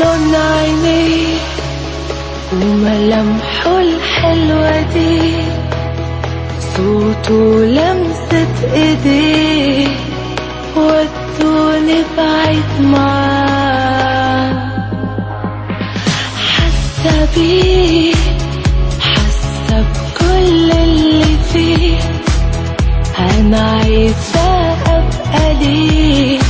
لون عينيه وملامحه الحلوة دي. صوته لمسة ايديه ودوني بعيد معاه. حاسة بيه حاسة بكل اللي فيه. أنا عايزة أبقى ليه.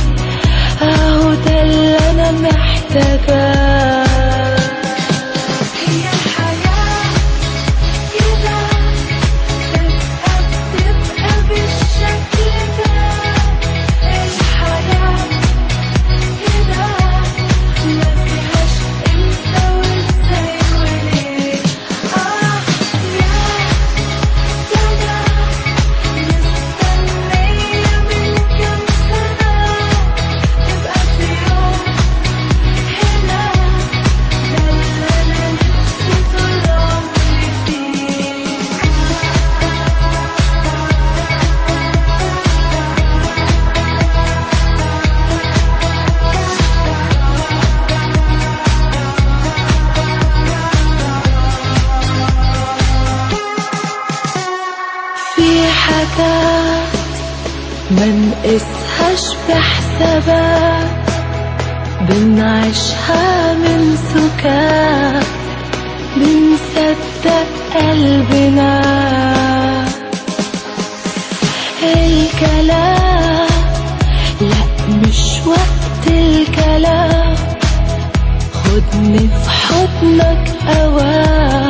ما نقيسهاش بحسابات بنعيشها من سكات بنصدق قلبنا. الكلام لا مش وقت الكلام. خدني في حضنك أوام